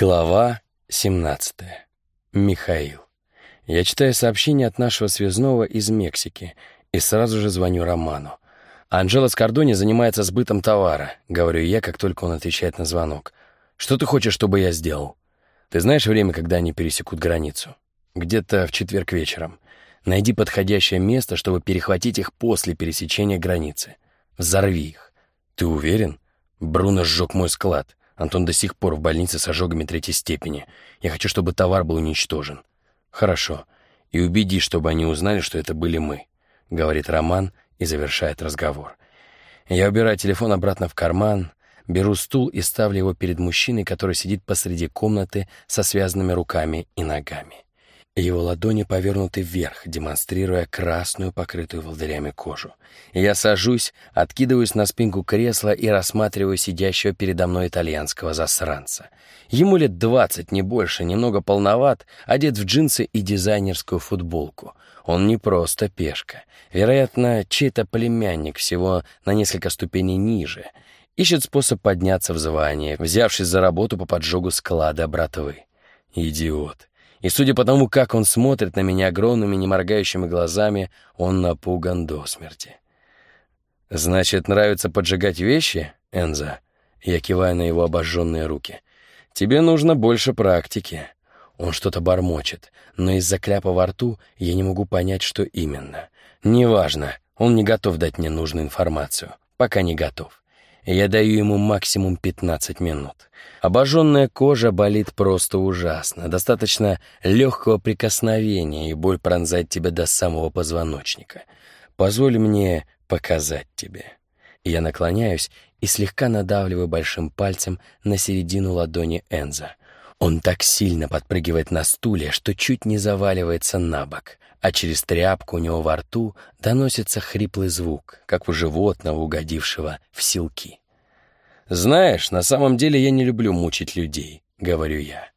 Глава 17. Михаил. Я читаю сообщение от нашего связного из Мексики и сразу же звоню Роману. Анжела Скордони занимается сбытом товара, говорю я, как только он отвечает на звонок. Что ты хочешь, чтобы я сделал? Ты знаешь время, когда они пересекут границу? Где-то в четверг вечером. Найди подходящее место, чтобы перехватить их после пересечения границы. Взорви их. Ты уверен? Бруно сжег мой склад. Антон до сих пор в больнице с ожогами третьей степени. Я хочу, чтобы товар был уничтожен. Хорошо. И убеди, чтобы они узнали, что это были мы, говорит Роман и завершает разговор. Я убираю телефон обратно в карман, беру стул и ставлю его перед мужчиной, который сидит посреди комнаты со связанными руками и ногами. Его ладони повернуты вверх, демонстрируя красную, покрытую волдырями кожу. Я сажусь, откидываюсь на спинку кресла и рассматриваю сидящего передо мной итальянского засранца. Ему лет двадцать, не больше, немного полноват, одет в джинсы и дизайнерскую футболку. Он не просто пешка. Вероятно, чей-то племянник всего на несколько ступеней ниже. Ищет способ подняться в звание, взявшись за работу по поджогу склада братвы. Идиот. И судя по тому, как он смотрит на меня огромными неморгающими глазами, он напуган до смерти. «Значит, нравится поджигать вещи, Энза?» Я киваю на его обожженные руки. «Тебе нужно больше практики». Он что-то бормочет, но из-за кляпа во рту я не могу понять, что именно. Неважно, он не готов дать мне нужную информацию. Пока не готов. Я даю ему максимум 15 минут. Обожженная кожа болит просто ужасно. Достаточно легкого прикосновения, и боль пронзает тебя до самого позвоночника. Позволь мне показать тебе. Я наклоняюсь и слегка надавливаю большим пальцем на середину ладони Энза. Он так сильно подпрыгивает на стуле, что чуть не заваливается на бок, а через тряпку у него во рту доносится хриплый звук, как у животного, угодившего в силки. «Знаешь, на самом деле я не люблю мучить людей», — говорю я.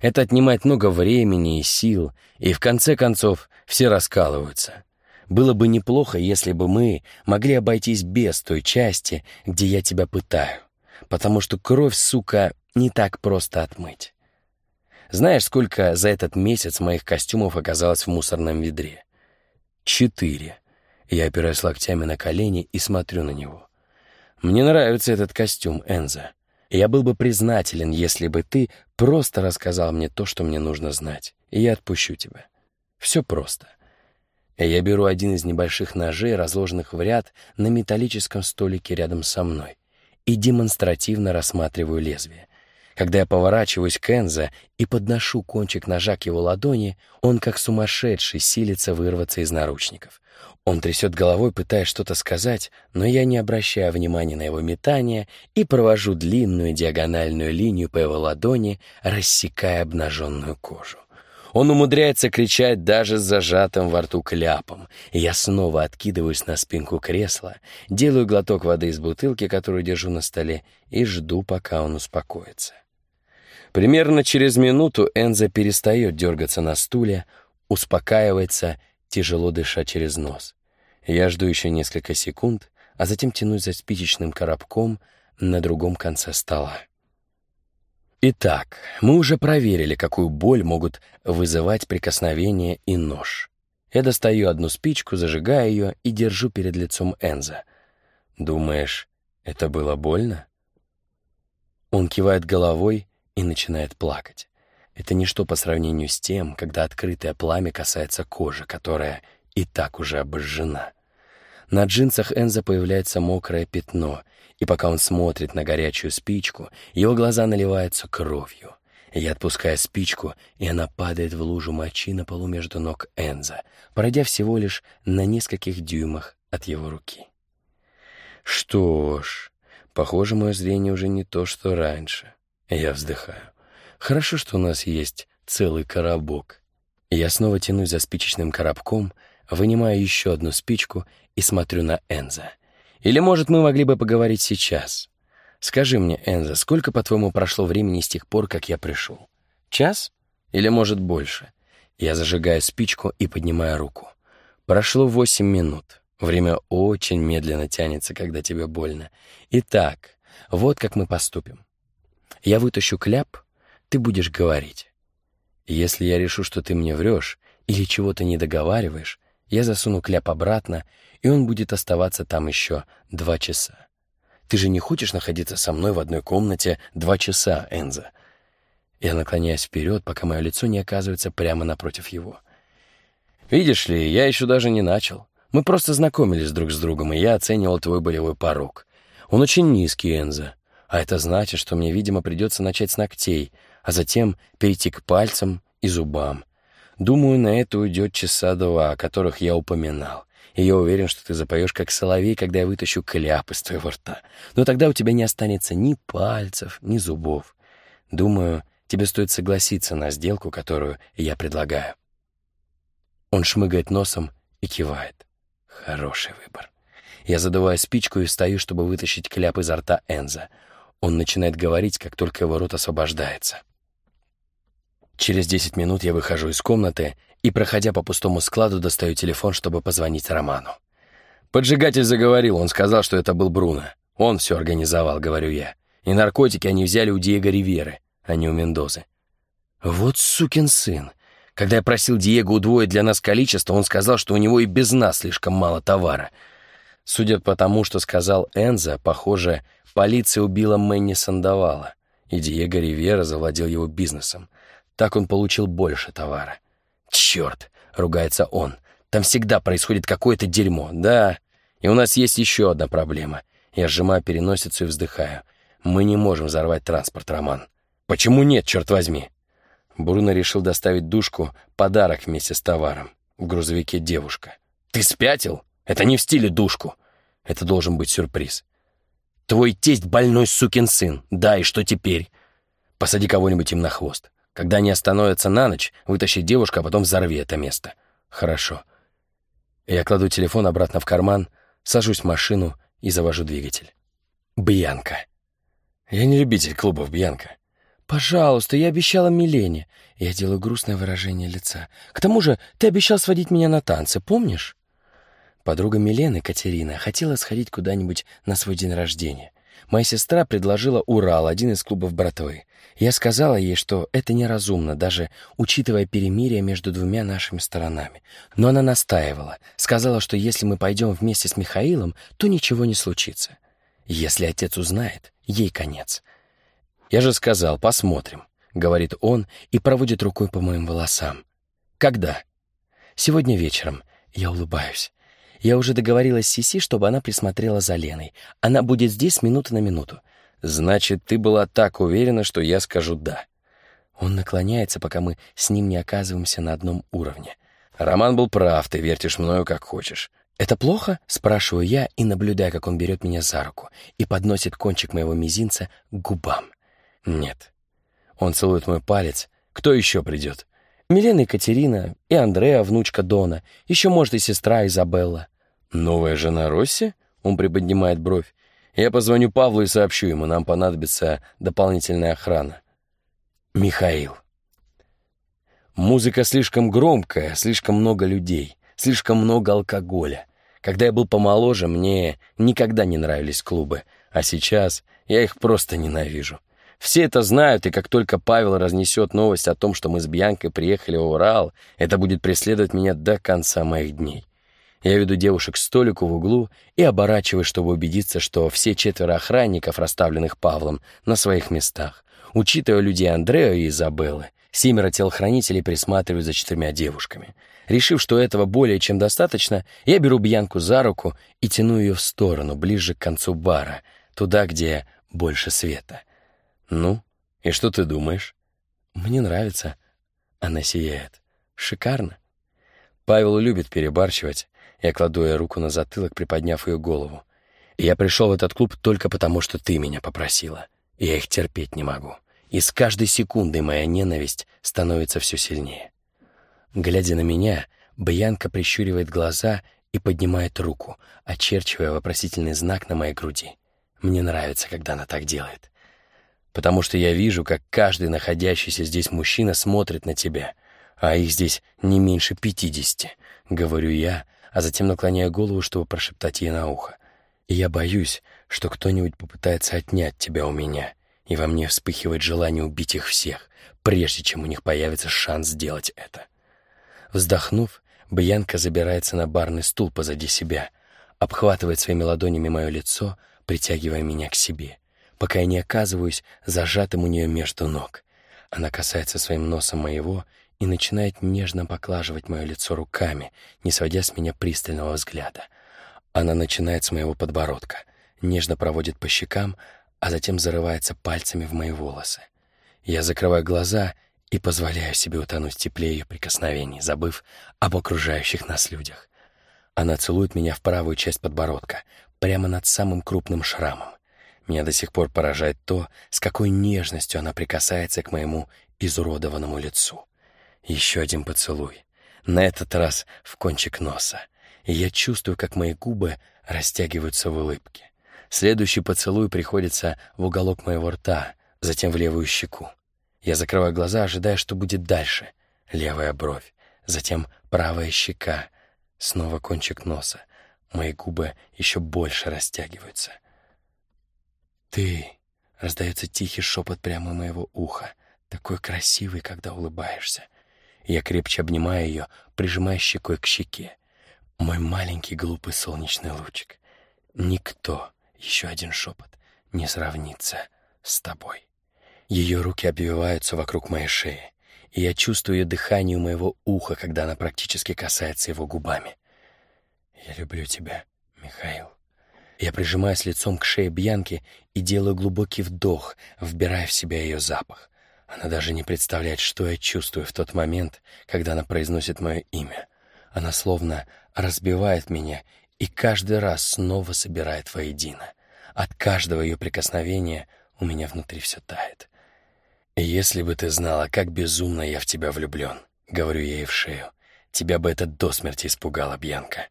«Это отнимает много времени и сил, и в конце концов все раскалываются. Было бы неплохо, если бы мы могли обойтись без той части, где я тебя пытаю, потому что кровь, сука, не так просто отмыть. Знаешь, сколько за этот месяц моих костюмов оказалось в мусорном ведре? Четыре. Я опираюсь локтями на колени и смотрю на него. Мне нравится этот костюм, Энза. Я был бы признателен, если бы ты просто рассказал мне то, что мне нужно знать, и я отпущу тебя. Все просто. Я беру один из небольших ножей, разложенных в ряд на металлическом столике рядом со мной, и демонстративно рассматриваю лезвие. Когда я поворачиваюсь к Энза и подношу кончик ножа к его ладони, он как сумасшедший силится вырваться из наручников. Он трясет головой, пытаясь что-то сказать, но я не обращаю внимания на его метание и провожу длинную диагональную линию по его ладони, рассекая обнаженную кожу. Он умудряется кричать даже с зажатым во рту кляпом. Я снова откидываюсь на спинку кресла, делаю глоток воды из бутылки, которую держу на столе, и жду, пока он успокоится. Примерно через минуту Энза перестает дергаться на стуле, успокаивается тяжело дыша через нос. Я жду еще несколько секунд, а затем тянусь за спичечным коробком на другом конце стола. Итак, мы уже проверили, какую боль могут вызывать прикосновение и нож. Я достаю одну спичку, зажигаю ее и держу перед лицом Энза. «Думаешь, это было больно?» Он кивает головой и начинает плакать. Это ничто по сравнению с тем, когда открытое пламя касается кожи, которая и так уже обожжена. На джинсах Энза появляется мокрое пятно, и пока он смотрит на горячую спичку, его глаза наливаются кровью. Я отпускаю спичку, и она падает в лужу мочи на полу между ног Энза, пройдя всего лишь на нескольких дюймах от его руки. Что ж, похоже, мое зрение уже не то, что раньше. Я вздыхаю. Хорошо, что у нас есть целый коробок. Я снова тянусь за спичечным коробком, вынимаю еще одну спичку и смотрю на Энза. Или, может, мы могли бы поговорить сейчас? Скажи мне, Энза, сколько, по-твоему, прошло времени с тех пор, как я пришел? Час? Или, может, больше? Я зажигаю спичку и поднимаю руку. Прошло восемь минут. Время очень медленно тянется, когда тебе больно. Итак, вот как мы поступим. Я вытащу кляп, ты будешь говорить. если я решу, что ты мне врешь или чего-то не договариваешь, я засуну кляп обратно, и он будет оставаться там еще два часа. Ты же не хочешь находиться со мной в одной комнате два часа, Энза?» Я наклоняюсь вперед, пока мое лицо не оказывается прямо напротив его. «Видишь ли, я еще даже не начал. Мы просто знакомились друг с другом, и я оценивал твой болевой порог. Он очень низкий, Энза. А это значит, что мне, видимо, придется начать с ногтей, а затем перейти к пальцам и зубам. Думаю, на это уйдет часа два, о которых я упоминал и я уверен, что ты запоешь как соловей, когда я вытащу кляп из твоего рта. Но тогда у тебя не останется ни пальцев, ни зубов. Думаю, тебе стоит согласиться на сделку, которую я предлагаю». Он шмыгает носом и кивает. Хороший выбор. Я задуваю спичку и встаю, чтобы вытащить кляп изо рта Энза. Он начинает говорить, как только его рот освобождается. Через десять минут я выхожу из комнаты и, проходя по пустому складу, достаю телефон, чтобы позвонить Роману. Поджигатель заговорил, он сказал, что это был Бруно. Он все организовал, говорю я. И наркотики они взяли у Диего Риверы, а не у Мендозы. Вот сукин сын. Когда я просил Диего удвоить для нас количество, он сказал, что у него и без нас слишком мало товара. Судя по тому, что сказал Энза, похоже, полиция убила Мэнни Сандовала, и Диего Ривера завладел его бизнесом. Так он получил больше товара. «Черт!» — ругается он. «Там всегда происходит какое-то дерьмо, да? И у нас есть еще одна проблема. Я сжимаю переносицу и вздыхаю. Мы не можем взорвать транспорт, Роман. Почему нет, черт возьми?» Бруно решил доставить душку подарок вместе с товаром. В грузовике девушка. «Ты спятил? Это не в стиле душку. Это должен быть сюрприз. Твой тесть больной сукин сын. Да, и что теперь? Посади кого-нибудь им на хвост. Когда они остановятся на ночь, вытащи девушку, а потом взорви это место. Хорошо. Я кладу телефон обратно в карман, сажусь в машину и завожу двигатель. Бьянка. Я не любитель клубов, Бьянка. «Пожалуйста, я обещала Милене». Я делаю грустное выражение лица. «К тому же ты обещал сводить меня на танцы, помнишь?» Подруга Милены, Катерина, хотела сходить куда-нибудь на свой день рождения. Моя сестра предложила «Урал», один из клубов братвы. Я сказала ей, что это неразумно, даже учитывая перемирие между двумя нашими сторонами. Но она настаивала, сказала, что если мы пойдем вместе с Михаилом, то ничего не случится. Если отец узнает, ей конец. «Я же сказал, посмотрим», — говорит он и проводит рукой по моим волосам. «Когда?» «Сегодня вечером». Я улыбаюсь. Я уже договорилась с Сиси, чтобы она присмотрела за Леной. Она будет здесь с минуты на минуту. Значит, ты была так уверена, что я скажу «да». Он наклоняется, пока мы с ним не оказываемся на одном уровне. Роман был прав, ты вертишь мною как хочешь. «Это плохо?» — спрашиваю я и наблюдаю, как он берет меня за руку и подносит кончик моего мизинца к губам. «Нет». Он целует мой палец. «Кто еще придет?» «Милена Екатерина и Андреа, внучка Дона. Еще, может, и сестра Изабелла». «Новая жена Росси?» — он приподнимает бровь. «Я позвоню Павлу и сообщу ему, нам понадобится дополнительная охрана». Михаил. Музыка слишком громкая, слишком много людей, слишком много алкоголя. Когда я был помоложе, мне никогда не нравились клубы, а сейчас я их просто ненавижу. Все это знают, и как только Павел разнесет новость о том, что мы с Бьянкой приехали в Урал, это будет преследовать меня до конца моих дней. Я веду девушек к столику в углу и оборачиваюсь, чтобы убедиться, что все четверо охранников, расставленных Павлом, на своих местах. Учитывая людей Андрея и Изабеллы, семеро телохранителей присматривают за четырьмя девушками. Решив, что этого более чем достаточно, я беру Бьянку за руку и тяну ее в сторону, ближе к концу бара, туда, где больше света. «Ну, и что ты думаешь?» «Мне нравится». Она сияет. «Шикарно». Павел любит перебарщивать, я кладу ей руку на затылок, приподняв ее голову. «Я пришел в этот клуб только потому, что ты меня попросила. Я их терпеть не могу. И с каждой секундой моя ненависть становится все сильнее». Глядя на меня, Бьянка прищуривает глаза и поднимает руку, очерчивая вопросительный знак на моей груди. Мне нравится, когда она так делает. Потому что я вижу, как каждый находящийся здесь мужчина смотрит на тебя, а их здесь не меньше пятидесяти, говорю я, а затем наклоняю голову, чтобы прошептать ей на ухо. И я боюсь, что кто-нибудь попытается отнять тебя у меня, и во мне вспыхивает желание убить их всех, прежде чем у них появится шанс сделать это. Вздохнув, Бьянка забирается на барный стул позади себя, обхватывает своими ладонями мое лицо, притягивая меня к себе, пока я не оказываюсь зажатым у нее между ног. Она касается своим носом моего и начинает нежно поклаживать мое лицо руками, не сводя с меня пристального взгляда. Она начинает с моего подбородка, нежно проводит по щекам, а затем зарывается пальцами в мои волосы. Я закрываю глаза и позволяю себе утонуть в тепле ее прикосновений, забыв об окружающих нас людях. Она целует меня в правую часть подбородка, прямо над самым крупным шрамом. Меня до сих пор поражает то, с какой нежностью она прикасается к моему изуродованному лицу. Еще один поцелуй. На этот раз в кончик носа. И я чувствую, как мои губы растягиваются в улыбке. Следующий поцелуй приходится в уголок моего рта, затем в левую щеку. Я закрываю глаза, ожидая, что будет дальше. Левая бровь, затем правая щека, снова кончик носа. Мои губы еще больше растягиваются. «Ты!» — раздается тихий шепот прямо у моего уха, такой красивый, когда улыбаешься. Я крепче обнимаю ее, прижимая щекой к щеке. Мой маленький глупый солнечный лучик. Никто, еще один шепот, не сравнится с тобой. Ее руки обвиваются вокруг моей шеи, и я чувствую ее дыхание у моего уха, когда она практически касается его губами. «Я люблю тебя, Михаил». Я прижимаюсь лицом к шее Бьянки и делаю глубокий вдох, вбирая в себя ее запах. Она даже не представляет, что я чувствую в тот момент, когда она произносит мое имя. Она словно разбивает меня и каждый раз снова собирает воедино. От каждого ее прикосновения у меня внутри все тает. «Если бы ты знала, как безумно я в тебя влюблен», — говорю я ей в шею, — «тебя бы это до смерти испугало, Бьянка».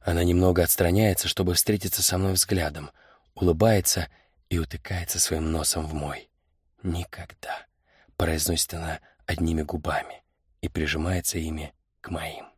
Она немного отстраняется, чтобы встретиться со мной взглядом, улыбается и утыкается своим носом в мой. «Никогда», — произносит она одними губами и прижимается ими к моим.